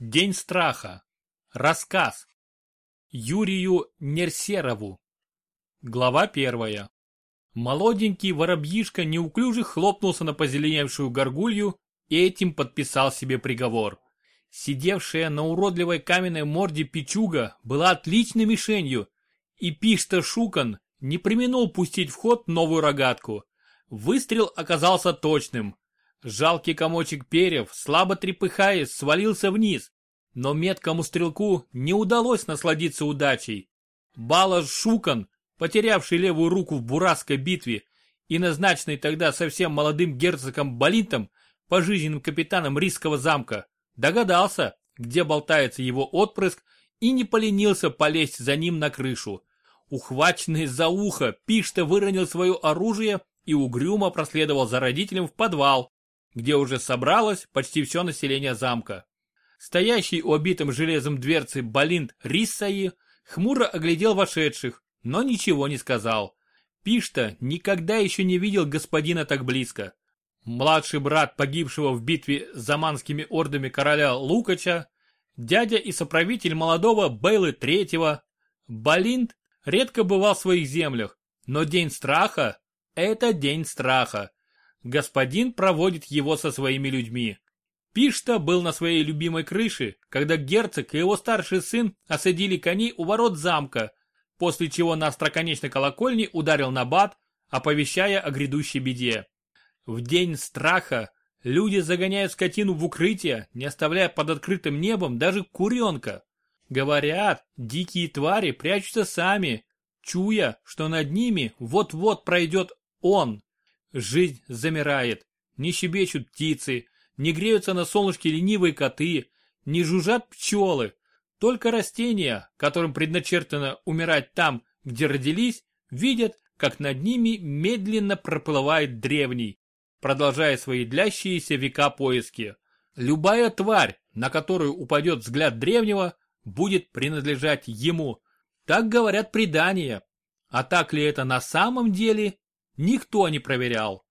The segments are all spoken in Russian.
День страха. Рассказ. Юрию Нерсерову. Глава первая. Молоденький воробьишка неуклюже хлопнулся на позеленевшую горгулью и этим подписал себе приговор. Сидевшая на уродливой каменной морде печуга была отличной мишенью, и Пишта Шукан не применул пустить в ход новую рогатку. Выстрел оказался точным. Жалкий комочек перьев, слабо трепыхаясь, свалился вниз, но меткому стрелку не удалось насладиться удачей. Балаш Шукан, потерявший левую руку в Бурасской битве и назначенный тогда совсем молодым герцогом Балинтом, пожизненным капитаном Рисского замка, догадался, где болтается его отпрыск и не поленился полезть за ним на крышу. Ухваченный за ухо, Пишта выронил свое оружие и угрюмо проследовал за родителем в подвал, где уже собралось почти все население замка. Стоящий у обитым железом дверцы Балинд Риссаи хмуро оглядел вошедших, но ничего не сказал. Пишта никогда еще не видел господина так близко. Младший брат погибшего в битве с заманскими ордами короля Лукача, дядя и соправитель молодого Бейлы Третьего, Балинд редко бывал в своих землях, но день страха – это день страха. Господин проводит его со своими людьми. Пишта был на своей любимой крыше, когда герцог и его старший сын осадили коней у ворот замка, после чего на остроконечной колокольне ударил набат, оповещая о грядущей беде. В день страха люди загоняют скотину в укрытие, не оставляя под открытым небом даже куренка. Говорят, дикие твари прячутся сами, чуя, что над ними вот-вот пройдет он. Жизнь замирает, не щебечут птицы, не греются на солнышке ленивые коты, не жужжат пчелы. Только растения, которым предначертано умирать там, где родились, видят, как над ними медленно проплывает древний, продолжая свои длящиеся века поиски. Любая тварь, на которую упадет взгляд древнего, будет принадлежать ему. Так говорят предания. А так ли это на самом деле, никто не проверял.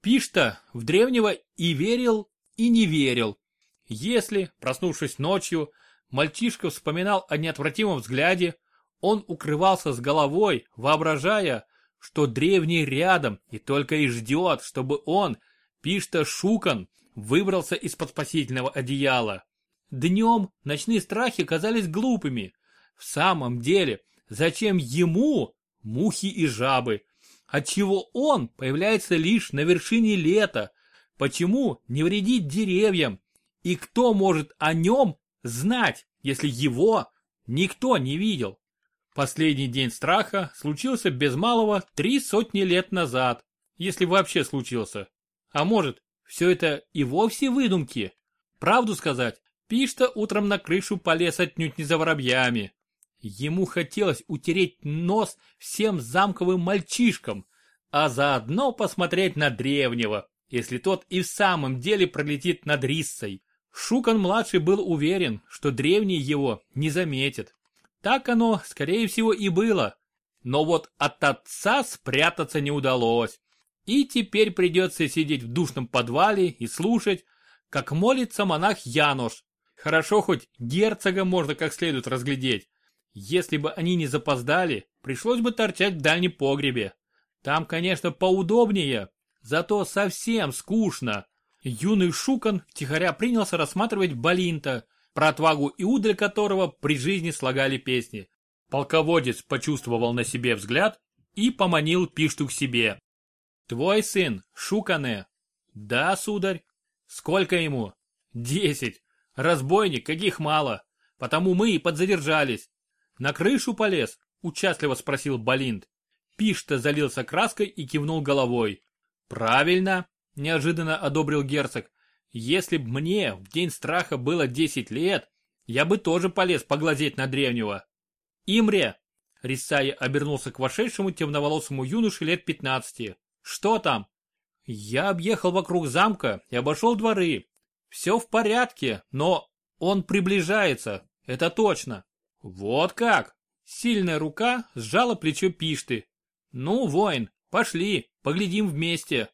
Пишта в древнего и верил, и не верил. Если, проснувшись ночью, мальчишка вспоминал о неотвратимом взгляде, он укрывался с головой, воображая, что древний рядом и только и ждет, чтобы он, Пишта Шукан, выбрался из-под спасительного одеяла. Днем ночные страхи казались глупыми. В самом деле, зачем ему мухи и жабы? Отчего он появляется лишь на вершине лета? Почему не вредить деревьям? И кто может о нем знать, если его никто не видел? Последний день страха случился без малого три сотни лет назад, если вообще случился. А может, все это и вовсе выдумки? Правду сказать, Пишта утром на крышу полез отнюдь не за воробьями. Ему хотелось утереть нос всем замковым мальчишкам, а заодно посмотреть на древнего, если тот и в самом деле пролетит над Риссой. Шукан-младший был уверен, что древний его не заметит. Так оно, скорее всего, и было. Но вот от отца спрятаться не удалось. И теперь придется сидеть в душном подвале и слушать, как молится монах Януш, Хорошо хоть герцога можно как следует разглядеть. Если бы они не запоздали, пришлось бы торчать в дальнем погребе. Там, конечно, поудобнее, зато совсем скучно. Юный Шукан втихаря принялся рассматривать Балинта, про отвагу и удаль которого при жизни слагали песни. Полководец почувствовал на себе взгляд и поманил Пишту к себе. «Твой сын, Шукане?» «Да, сударь». «Сколько ему?» «Десять. Разбойник, каких мало. Потому мы и подзадержались. На крышу полез? Участливо спросил Балинд. Пиш-то залился краской и кивнул головой. Правильно, неожиданно одобрил герцог. Если б мне в день страха было десять лет, я бы тоже полез поглазеть на древнего. Имре, Рисая обернулся к вошедшему темноволосому юноше лет пятнадцати. Что там? Я объехал вокруг замка и обошел дворы. Все в порядке, но он приближается, это точно. Вот как? Сильная рука сжала плечо Пишты. Ну, воин, пошли, поглядим вместе.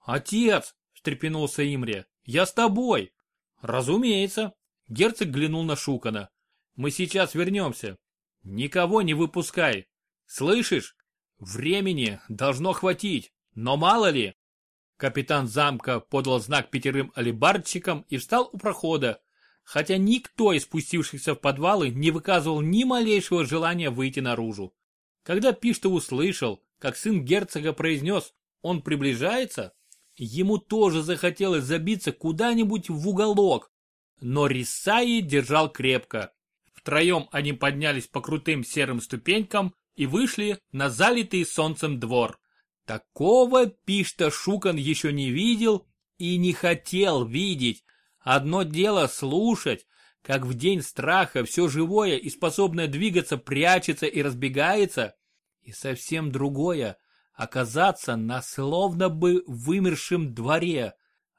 Отец, встрепенулся Имре, я с тобой. Разумеется. герцог глянул на Шукана. Мы сейчас вернемся. Никого не выпускай. Слышишь? Времени должно хватить, но мало ли. Капитан замка подал знак пятерым алибардчикам и встал у прохода, хотя никто из спустившихся в подвалы не выказывал ни малейшего желания выйти наружу. Когда Пишта услышал, как сын герцога произнес «он приближается», ему тоже захотелось забиться куда-нибудь в уголок, но Рисаи держал крепко. Втроем они поднялись по крутым серым ступенькам и вышли на залитый солнцем двор. Такого Пишта Шукан еще не видел и не хотел видеть. Одно дело слушать, как в день страха все живое и способное двигаться прячется и разбегается, и совсем другое — оказаться на словно бы вымершем дворе.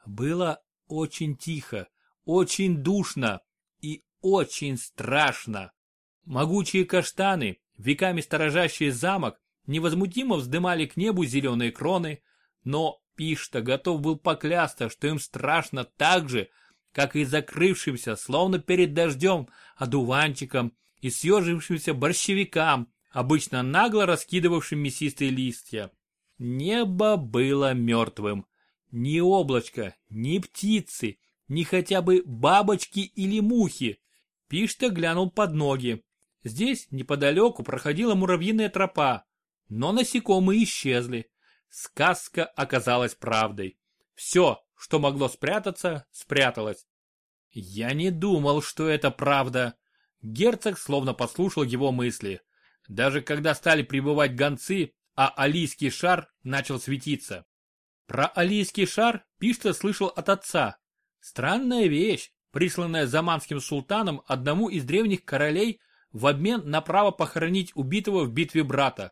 Было очень тихо, очень душно и очень страшно. Могучие каштаны, веками сторожащие замок, невозмутимо вздымали к небу зеленые кроны, но Пишта готов был поклясться, что им страшно так же, как и закрывшимся, словно перед дождем, одуванчикам и съежившимся борщевикам, обычно нагло раскидывавшим мясистые листья. Небо было мертвым. Ни облачка, ни птицы, ни хотя бы бабочки или мухи. Пишта глянул под ноги. Здесь неподалеку проходила муравьиная тропа, но насекомые исчезли. Сказка оказалась правдой. Все, что могло спрятаться, спряталось. Я не думал, что это правда. Герцог словно послушал его мысли. Даже когда стали прибывать гонцы, а алийский шар начал светиться. Про алийский шар Пишта слышал от отца. Странная вещь, присланная заманским султаном одному из древних королей в обмен на право похоронить убитого в битве брата.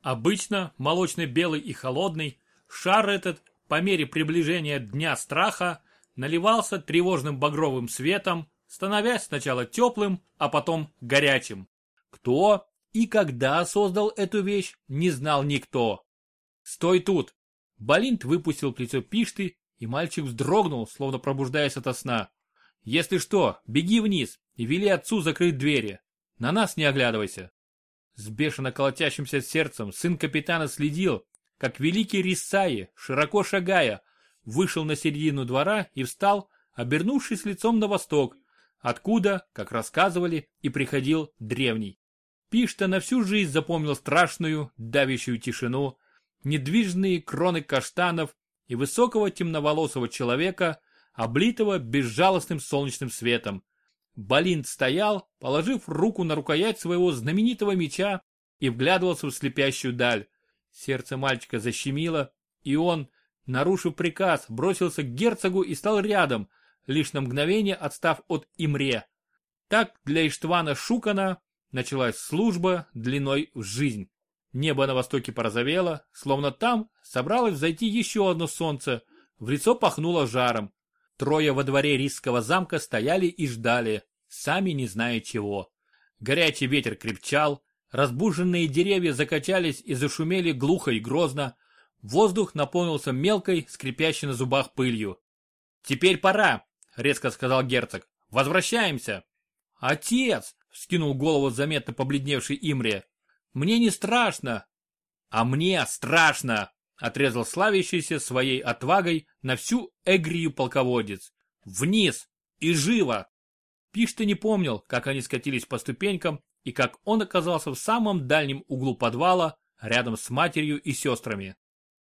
Обычно, молочно-белый и холодный, шар этот, по мере приближения Дня Страха, наливался тревожным багровым светом, становясь сначала теплым, а потом горячим. Кто и когда создал эту вещь, не знал никто. «Стой тут!» Балинт выпустил плечо Пишты, и мальчик вздрогнул, словно пробуждаясь ото сна. «Если что, беги вниз и вели отцу закрыть двери. На нас не оглядывайся!» С бешено колотящимся сердцем сын капитана следил, как великий Рисаи, широко шагая, вышел на середину двора и встал, обернувшись лицом на восток, откуда, как рассказывали, и приходил древний. Пишта на всю жизнь запомнил страшную, давящую тишину, недвижные кроны каштанов и высокого темноволосого человека, облитого безжалостным солнечным светом, Балин стоял, положив руку на рукоять своего знаменитого меча и вглядывался в слепящую даль. Сердце мальчика защемило, и он, нарушив приказ, бросился к герцогу и стал рядом, лишь на мгновение отстав от Имре. Так для Иштвана Шукана началась служба длиной в жизнь. Небо на востоке порозовело, словно там собралось зайти еще одно солнце, в лицо пахнуло жаром. Трое во дворе Рисского замка стояли и ждали, сами не зная чего. Горячий ветер крепчал, разбуженные деревья закачались и зашумели глухо и грозно. Воздух наполнился мелкой, скрипящей на зубах пылью. «Теперь пора», — резко сказал герцог. «Возвращаемся». «Отец!» — вскинул голову заметно побледневший Имре. «Мне не страшно». «А мне страшно!» отрезал славящийся своей отвагой на всю Эгрию полководец. Вниз! И живо! Пишта не помнил, как они скатились по ступенькам и как он оказался в самом дальнем углу подвала, рядом с матерью и сестрами.